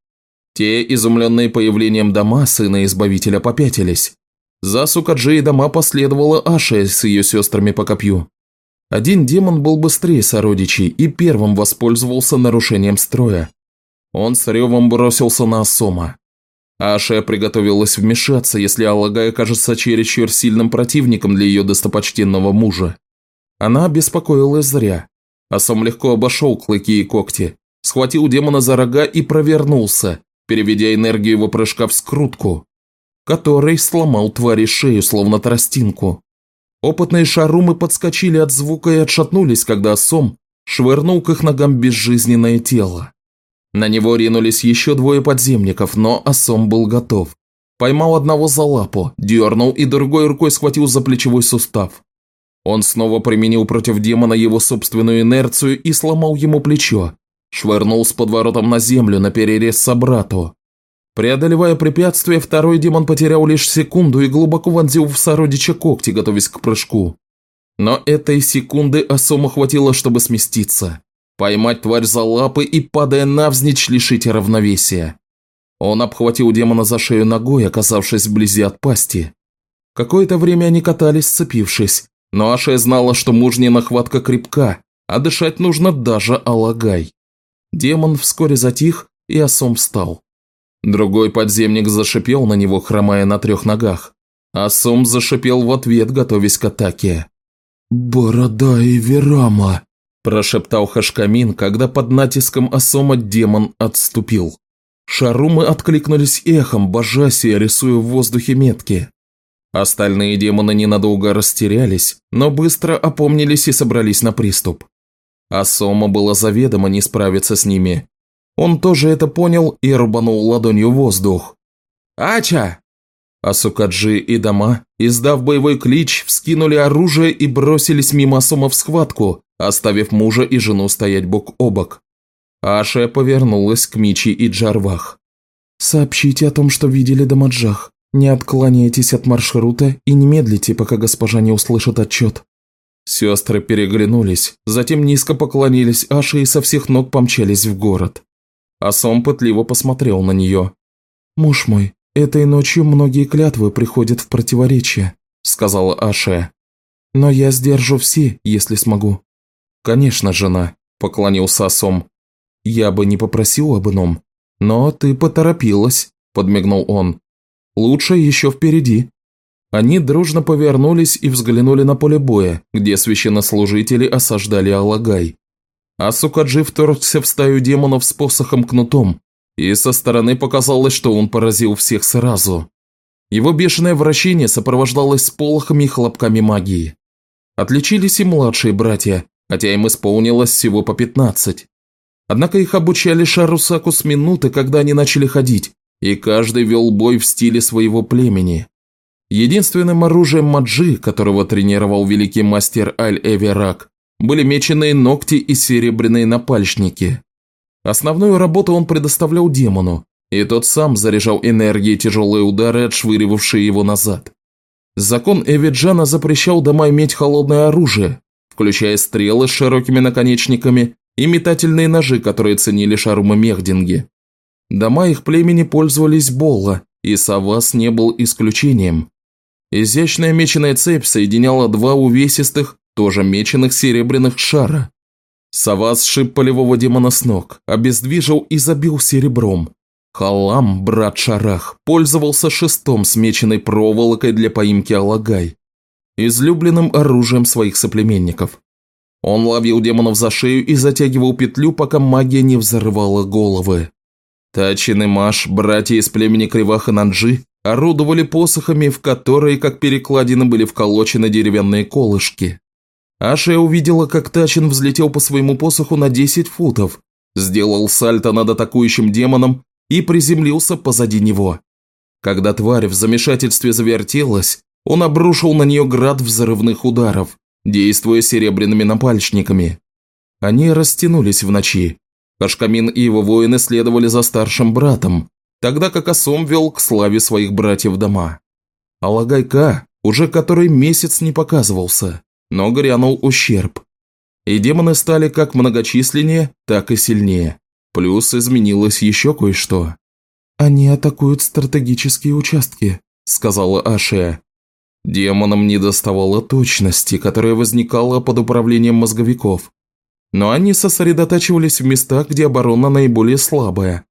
Те, изумленные появлением дома сына Избавителя, попятились. За Сукаджи дома последовала Аша с ее сестрами по копью. Один демон был быстрее сородичей и первым воспользовался нарушением строя. Он с ревом бросился на Асома. Аша приготовилась вмешаться, если Аллагай окажется чересчур сильным противником для ее достопочтенного мужа. Она беспокоилась зря. Асом легко обошел клыки и когти, схватил демона за рога и провернулся, переведя энергию его прыжка в скрутку, который сломал твари шею, словно тростинку. Опытные шарумы подскочили от звука и отшатнулись, когда Сом швырнул к их ногам безжизненное тело. На него ринулись еще двое подземников, но Асом был готов. Поймал одного за лапу, дернул и другой рукой схватил за плечевой сустав. Он снова применил против демона его собственную инерцию и сломал ему плечо, Швырнул с подворотом на землю на перерез собрату. Преодолевая препятствие, второй демон потерял лишь секунду и глубоко вонзил в сородича когти, готовясь к прыжку. Но этой секунды Асома хватило, чтобы сместиться. Поймать тварь за лапы и, падая навзничь, лишить равновесия. Он обхватил демона за шею ногой, оказавшись вблизи от пасти. Какое-то время они катались, сцепившись, но Аша знала, что мужняя нахватка крепка, а дышать нужно даже алагай. Демон вскоре затих, и Асом встал. Другой подземник зашипел на него, хромая на трех ногах. Асом зашипел в ответ, готовясь к атаке. «Борода и Верама!» – прошептал Хашкамин, когда под натиском Асома демон отступил. Шарумы откликнулись эхом, божась и рисуя в воздухе метки. Остальные демоны ненадолго растерялись, но быстро опомнились и собрались на приступ. А Сома было заведомо не справиться с ними. Он тоже это понял и рубанул ладонью воздух. «Ача!» Асукаджи и Дома, издав боевой клич, вскинули оружие и бросились мимо Асома в схватку, оставив мужа и жену стоять бок о бок. Аша повернулась к Мичи и Джарвах. «Сообщите о том, что видели Дамаджах. Не отклоняйтесь от маршрута и не медлите, пока госпожа не услышит отчет». Сестры переглянулись, затем низко поклонились Аше и со всех ног помчались в город. Асом пытливо посмотрел на нее. «Муж мой, этой ночью многие клятвы приходят в противоречие. – сказала Аше. «Но я сдержу все, если смогу». «Конечно, жена», – поклонился Асом. «Я бы не попросил об ином, но ты поторопилась», – подмигнул он. «Лучше еще впереди». Они дружно повернулись и взглянули на поле боя, где священнослужители осаждали Алагай. Асукаджи вторгся в стаю демонов с посохом кнутом, и со стороны показалось, что он поразил всех сразу. Его бешеное вращение сопровождалось сполохами и хлопками магии. Отличились и младшие братья, хотя им исполнилось всего по 15. Однако их обучали Шарусаку с минуты, когда они начали ходить, и каждый вел бой в стиле своего племени. Единственным оружием Маджи, которого тренировал великий мастер Аль-Эверак, были меченые ногти и серебряные напальчники. Основную работу он предоставлял демону, и тот сам заряжал энергией тяжелые удары, отшвыривавшие его назад. Закон Эвиджана запрещал дома иметь холодное оружие, включая стрелы с широкими наконечниками и метательные ножи, которые ценили шарумы Мехдинги. Дома их племени пользовались Болла, и Савас не был исключением. Изящная меченая цепь соединяла два увесистых, тоже меченых серебряных шара. Савас сшиб полевого демона с ног, обездвижил и забил серебром. Халам, брат Шарах, пользовался шестом с меченой проволокой для поимки Алагай, излюбленным оружием своих соплеменников. Он ловил демонов за шею и затягивал петлю, пока магия не взорвала головы. Тачин и Маш, братья из племени Кривах и Нанджи, орудовали посохами, в которые, как перекладины, были вколочены деревянные колышки. Аша увидела, как Тачин взлетел по своему посоху на 10 футов, сделал сальто над атакующим демоном и приземлился позади него. Когда тварь в замешательстве завертелась, он обрушил на нее град взрывных ударов, действуя серебряными напальчниками. Они растянулись в ночи. Кашкамин и его воины следовали за старшим братом, тогда как Асом вел к славе своих братьев дома. Алагайка уже который месяц не показывался, но грянул ущерб. И демоны стали как многочисленнее, так и сильнее. Плюс изменилось еще кое-что. «Они атакуют стратегические участки», – сказала Ашия. Демонам не доставало точности, которая возникала под управлением мозговиков. Но они сосредотачивались в местах, где оборона наиболее слабая,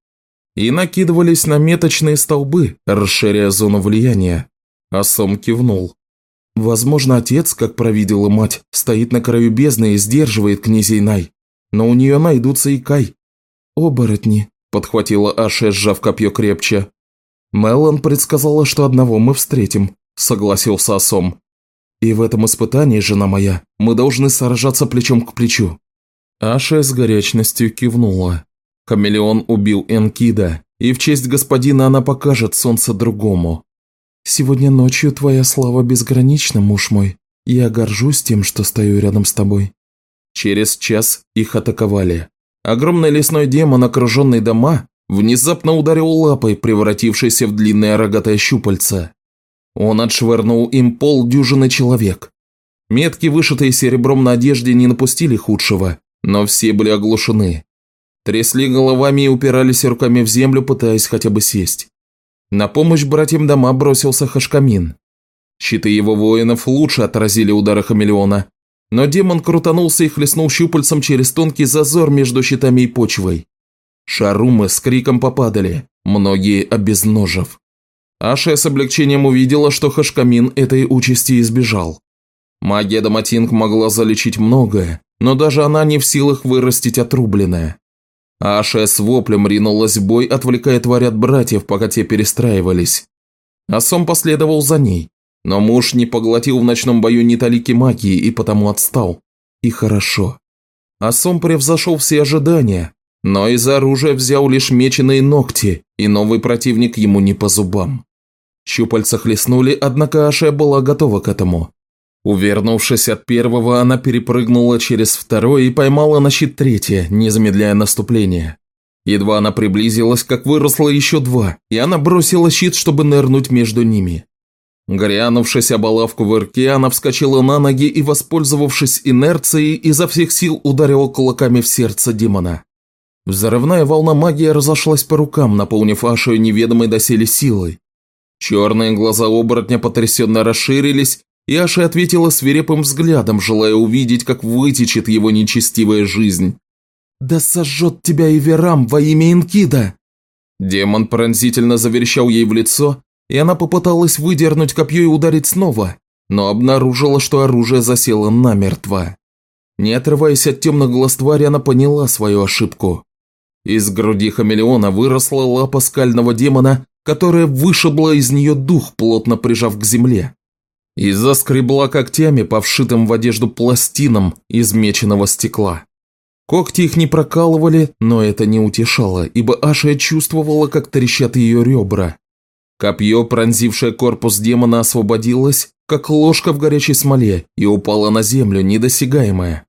и накидывались на меточные столбы, расширяя зону влияния. Асом кивнул. Возможно, отец, как провидела мать, стоит на краю бездны и сдерживает князей Най. Но у нее найдутся и Кай. «Оборотни», – подхватила Аша, сжав копье крепче. «Меллан предсказала, что одного мы встретим», – согласился Асом. «И в этом испытании, жена моя, мы должны сражаться плечом к плечу». Аша с горячностью кивнула. Хамелеон убил Энкида, и в честь господина она покажет солнце другому. «Сегодня ночью твоя слава безгранична, муж мой. Я горжусь тем, что стою рядом с тобой». Через час их атаковали. Огромный лесной демон, окруженный дома, внезапно ударил лапой, превратившейся в длинное рогатое щупальце. Он отшвырнул им полдюжины человек. Метки, вышитые серебром на одежде, не напустили худшего, но все были оглушены. Трясли головами и упирались руками в землю, пытаясь хотя бы сесть. На помощь братьям дома бросился Хашкамин. Щиты его воинов лучше отразили удары хамелеона, но демон крутанулся и хлестнул щупальцем через тонкий зазор между щитами и почвой. Шарумы с криком попадали, многие обезножив. Аша с облегчением увидела, что Хашкамин этой участи избежал. Магия Даматинг могла залечить многое, но даже она не в силах вырастить отрубленное. Аша с воплем ринулась в бой, отвлекая тварь от братьев, пока те перестраивались. Асом последовал за ней, но муж не поглотил в ночном бою ни талики магии и потому отстал. И хорошо. Асом превзошел все ожидания, но из оружия взял лишь меченые ногти, и новый противник ему не по зубам. Щупальца хлестнули, однако Аша была готова к этому. Увернувшись от первого, она перепрыгнула через второй и поймала на щит третье, не замедляя наступление. Едва она приблизилась, как выросло еще два, и она бросила щит, чтобы нырнуть между ними. Грянувшись об лавку в ирке, она вскочила на ноги и, воспользовавшись инерцией, изо всех сил ударила кулаками в сердце демона. Взрывная волна магии разошлась по рукам, наполнив Ашу неведомой доселе силой. Черные глаза оборотня потрясенно расширились, и Аша ответила свирепым взглядом, желая увидеть, как вытечет его нечестивая жизнь. «Да сожжет тебя Иверам во имя Инкида!» Демон пронзительно заверещал ей в лицо, и она попыталась выдернуть копье и ударить снова, но обнаружила, что оружие засело намертво. Не отрываясь от темных глаз твари, она поняла свою ошибку. Из груди хамелеона выросла лапа скального демона, которая вышибла из нее дух, плотно прижав к земле. И заскребла когтями по вшитым в одежду пластинам из меченого стекла. Когти их не прокалывали, но это не утешало, ибо Ашия чувствовала, как трещат ее ребра. Копье, пронзившее корпус демона, освободилось, как ложка в горячей смоле, и упало на землю, недосягаемое.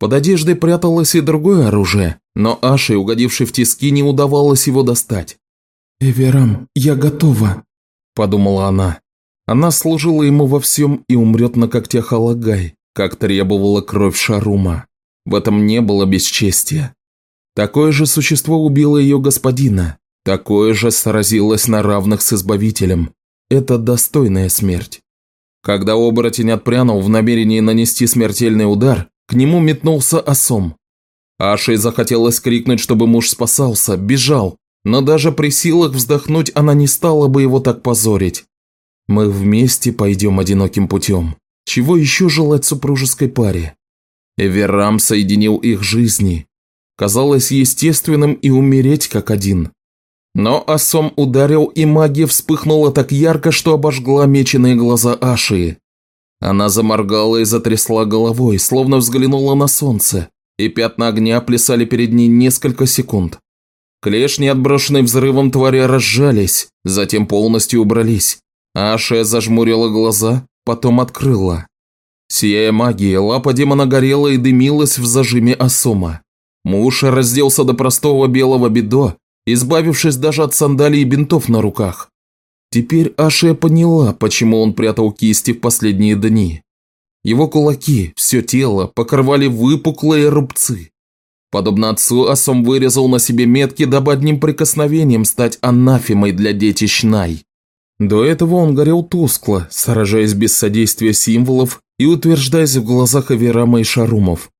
Под одеждой пряталось и другое оружие, но Аше, угодившей в тиски, не удавалось его достать. «Эверам, я готова», – подумала она. Она служила ему во всем и умрет на когтях Алагай, как требовала кровь Шарума. В этом не было бесчестия. Такое же существо убило ее господина, такое же сразилось на равных с Избавителем. Это достойная смерть. Когда оборотень отпрянул в намерении нанести смертельный удар, к нему метнулся осом. Ашей захотелось крикнуть, чтобы муж спасался, бежал, но даже при силах вздохнуть она не стала бы его так позорить. Мы вместе пойдем одиноким путем. Чего еще желать супружеской паре? Эверам соединил их жизни. Казалось естественным и умереть как один. Но осом ударил, и магия вспыхнула так ярко, что обожгла меченые глаза Ашии. Она заморгала и затрясла головой, словно взглянула на солнце, и пятна огня плясали перед ней несколько секунд. Клешни, отброшенные взрывом твари, разжались, затем полностью убрались. Аша зажмурила глаза, потом открыла. Сияя магией, лапа демона горела и дымилась в зажиме осома. Муж разделся до простого белого бедо, избавившись даже от сандалий и бинтов на руках. Теперь Ашия поняла, почему он прятал кисти в последние дни. Его кулаки, все тело покрывали выпуклые рубцы. Подобно отцу, Асом вырезал на себе метки, дабы одним прикосновением стать анафемой для детищ Най. До этого он горел тускло, сражаясь без содействия символов и утверждаясь в глазах Аверама и Шарумов.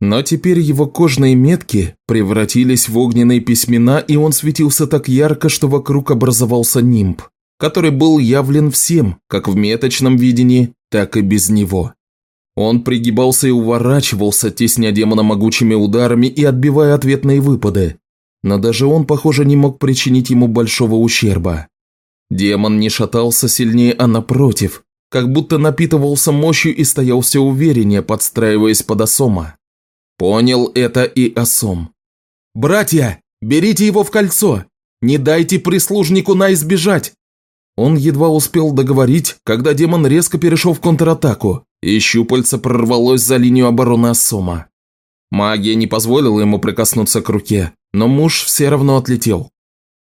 Но теперь его кожные метки превратились в огненные письмена, и он светился так ярко, что вокруг образовался нимб который был явлен всем, как в меточном видении, так и без него. Он пригибался и уворачивался, тесня демона могучими ударами и отбивая ответные выпады. Но даже он, похоже, не мог причинить ему большого ущерба. Демон не шатался сильнее, а напротив, как будто напитывался мощью и стоял все увереннее, подстраиваясь под Осома. Понял это и Осом. «Братья, берите его в кольцо! Не дайте прислужнику на избежать!» Он едва успел договорить, когда демон резко перешел в контратаку, и щупальце прорвалось за линию обороны Ассома. Магия не позволила ему прикоснуться к руке, но муж все равно отлетел.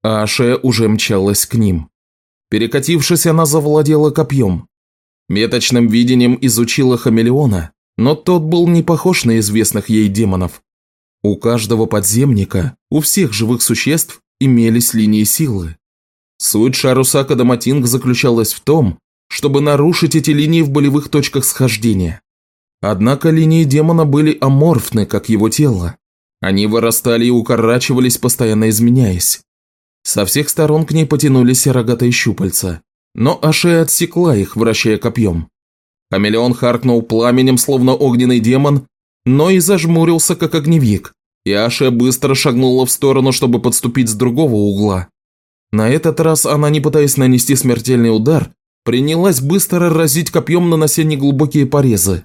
А Ашия уже мчалась к ним. Перекатившись, она завладела копьем. Меточным видением изучила хамелеона, но тот был не похож на известных ей демонов. У каждого подземника, у всех живых существ имелись линии силы. Суть Шарусака Даматинг заключалась в том, чтобы нарушить эти линии в болевых точках схождения. Однако линии демона были аморфны, как его тело. Они вырастали и укорачивались, постоянно изменяясь. Со всех сторон к ней потянулись рогатые щупальца, но Ашея отсекла их, вращая копьем. Хамелеон харкнул пламенем, словно огненный демон, но и зажмурился, как огневик, и Ашея быстро шагнула в сторону, чтобы подступить с другого угла. На этот раз она, не пытаясь нанести смертельный удар, принялась быстро разить копьем, нанося неглубокие порезы.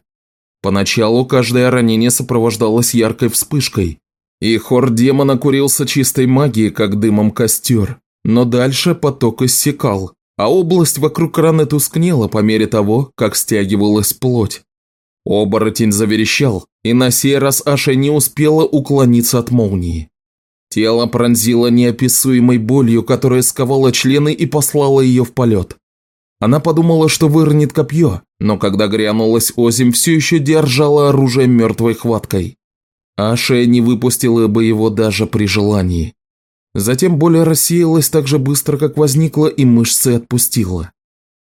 Поначалу каждое ранение сопровождалось яркой вспышкой, и хор демона курился чистой магией, как дымом костер. Но дальше поток иссякал, а область вокруг раны тускнела по мере того, как стягивалась плоть. Оборотень заверещал, и на сей раз Аша не успела уклониться от молнии. Тело пронзило неописуемой болью, которая сковала члены и послала ее в полет. Она подумала, что выронит копье, но когда грянулась озим, все еще держала оружие мертвой хваткой. Аша не выпустила бы его даже при желании. Затем боль рассеялась так же быстро, как возникла, и мышцы отпустила.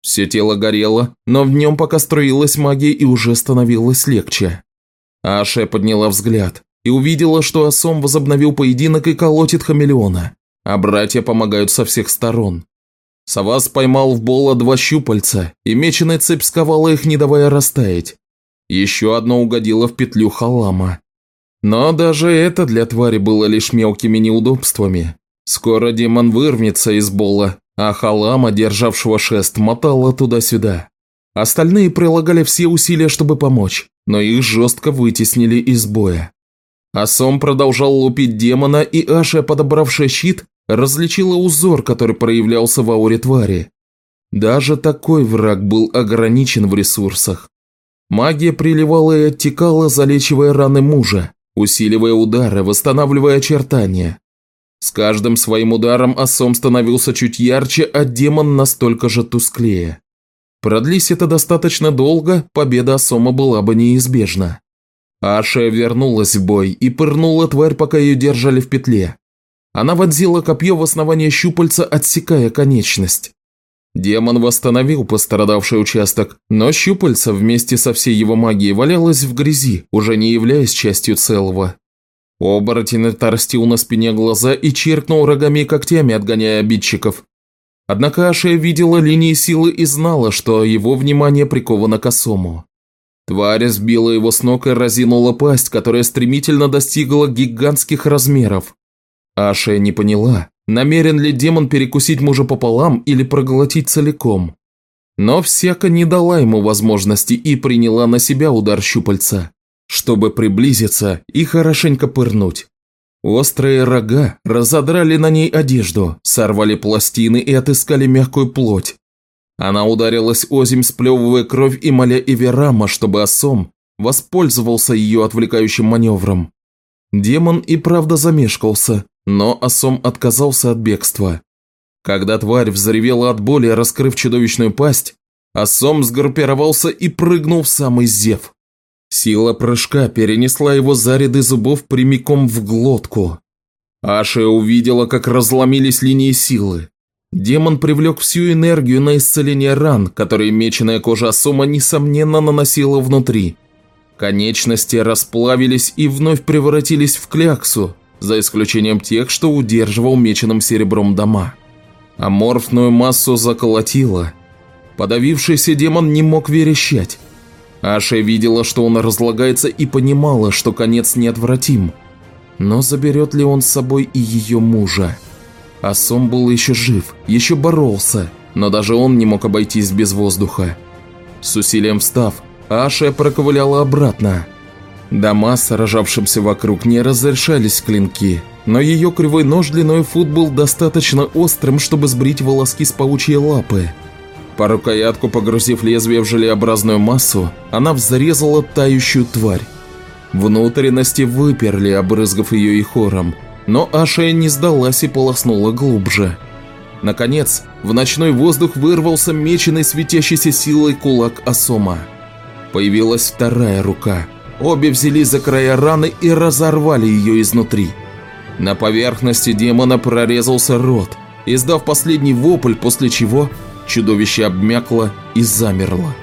Все тело горело, но в нем пока струилась магия и уже становилось легче. Аша подняла взгляд и увидела, что Асом возобновил поединок и колотит хамелеона, а братья помогают со всех сторон. Савас поймал в Бола два щупальца, и меченая цепь сковала их, не давая растаять. Еще одно угодило в петлю халама. Но даже это для твари было лишь мелкими неудобствами. Скоро демон вырвется из Бола, а халама, державшего шест, мотала туда-сюда. Остальные прилагали все усилия, чтобы помочь, но их жестко вытеснили из боя. Асом продолжал лупить демона, и Аша, подобравшая щит, различила узор, который проявлялся в ауре твари. Даже такой враг был ограничен в ресурсах. Магия приливала и оттекала, залечивая раны мужа, усиливая удары, восстанавливая очертания. С каждым своим ударом Асом становился чуть ярче, а демон настолько же тусклее. Продлись это достаточно долго, победа Асома была бы неизбежна. Аша вернулась в бой и пырнула тварь, пока ее держали в петле. Она вонзила копье в основание щупальца, отсекая конечность. Демон восстановил пострадавший участок, но щупальца вместе со всей его магией валялось в грязи, уже не являясь частью целого. Оборотень оторстил на спине глаза и чиркнул рогами и когтями, отгоняя обидчиков. Однако Аша видела линии силы и знала, что его внимание приковано к осому. Тварь сбила его с ног и разинула пасть, которая стремительно достигла гигантских размеров. Аша не поняла, намерен ли демон перекусить мужа пополам или проглотить целиком. Но всяко не дала ему возможности и приняла на себя удар щупальца, чтобы приблизиться и хорошенько пырнуть. Острые рога разодрали на ней одежду, сорвали пластины и отыскали мягкую плоть. Она ударилась озимь, сплевывая кровь и моля Эверама, чтобы Асом воспользовался ее отвлекающим маневром. Демон и правда замешкался, но Асом отказался от бегства. Когда тварь взревела от боли, раскрыв чудовищную пасть, Асом сгруппировался и прыгнул в самый зев. Сила прыжка перенесла его за ряды зубов прямиком в глотку. Аша увидела, как разломились линии силы. Демон привлек всю энергию на исцеление ран, которые меченая кожа Асома несомненно наносила внутри. Конечности расплавились и вновь превратились в кляксу, за исключением тех, что удерживал меченым серебром дома. Аморфную массу заколотило. Подавившийся демон не мог верещать. Аша видела, что он разлагается и понимала, что конец неотвратим. Но заберет ли он с собой и ее мужа? Асом был еще жив, еще боролся, но даже он не мог обойтись без воздуха. С усилием встав, Аша проковыляла обратно – Дома, сражавшимся вокруг, не разрешались клинки, но ее кривой нож длиной фут был достаточно острым, чтобы сбрить волоски с паучьей лапы. По рукоятку погрузив лезвие в желеобразную массу, она взрезала тающую тварь. Внутренности выперли, обрызгав ее и хором, но Ашия не сдалась и полоснула глубже. Наконец, в ночной воздух вырвался меченый светящейся силой кулак Асома. Появилась вторая рука – Обе взялись за края раны и разорвали ее изнутри. На поверхности демона прорезался рот, издав последний вопль, после чего чудовище обмякло и замерло.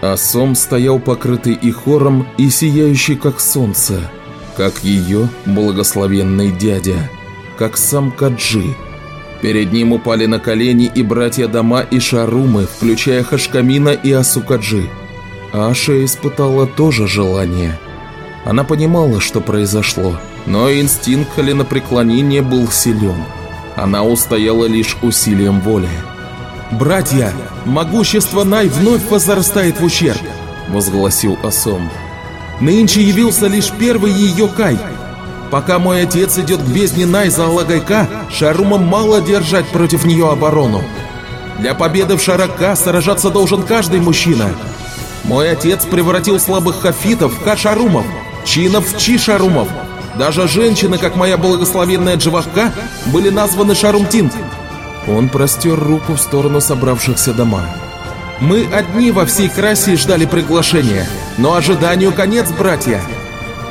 А Сом стоял покрытый и хором, и сияющий как солнце, как ее благословенный дядя, как сам Каджи. Перед ним упали на колени и братья Дома и Шарумы, включая Хашкамина и Асукаджи. Аша испытала тоже желание. Она понимала, что произошло, но инстинкт коленопреклонения был силен. Она устояла лишь усилием воли. «Братья, могущество Най вновь возрастает в ущерб!» – возгласил Асом. «Нынче явился лишь первый ее Кай. Пока мой отец идет к бездне Най за Алагайка, Шарумам мало держать против нее оборону. Для победы в Шарака сражаться должен каждый мужчина – мой отец превратил слабых хафитов в кашарумов, чинов в чишарумов. Даже женщины, как моя благословенная Джавахка, были названы Шарумтин. Он простер руку в сторону собравшихся дома. Мы одни во всей красе ждали приглашения, но ожиданию конец, братья.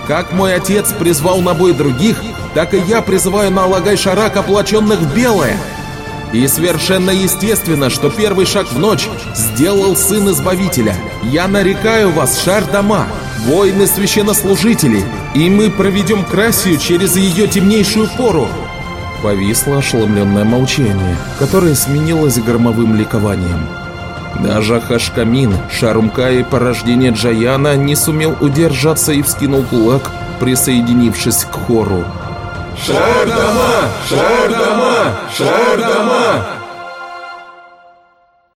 Как мой отец призвал на бой других, так и я призываю на Алагай-Шарак облаченных в белое. И совершенно естественно, что первый шаг в ночь сделал сын Избавителя. Я нарекаю вас, Шар-Дома, воины священнослужители, и мы проведем Красию через ее темнейшую пору. Повисло ошеломленное молчание, которое сменилось громовым ликованием. Даже Хашкамин, Шарумка и порождение Джаяна не сумел удержаться и вскинул кулак, присоединившись к хору. «Шардама! Шардама! Шардама!»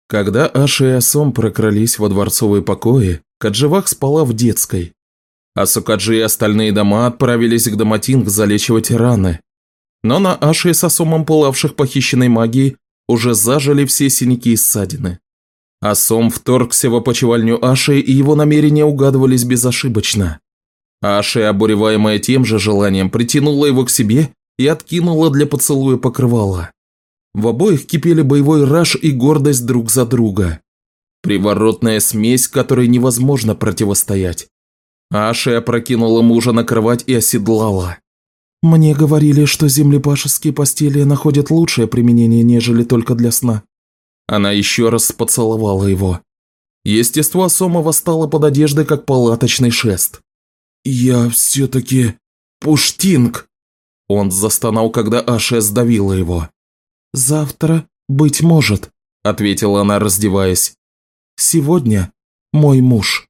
Когда Аша и Асом прокрались во дворцовые покои, Кадживах спала в детской. А Сукаджи и остальные дома отправились к Даматинг залечивать раны. Но на Аше и с Асомом пылавших похищенной магией уже зажили все синяки и ссадины. Асом вторгся в опочивальню Аши, и его намерения угадывались безошибочно. Аши, обуреваемая тем же желанием, притянула его к себе и откинула для поцелуя покрывала. В обоих кипели боевой раж и гордость друг за друга. Приворотная смесь, которой невозможно противостоять. Аши опрокинула мужа на кровать и оседлала. «Мне говорили, что землепашеские постели находят лучшее применение, нежели только для сна», она еще раз поцеловала его. Естество Сомова стало под одеждой, как палаточный шест. «Я все-таки пуштинг!» Он застонал, когда Аша сдавила его. «Завтра, быть может», – ответила она, раздеваясь. «Сегодня мой муж».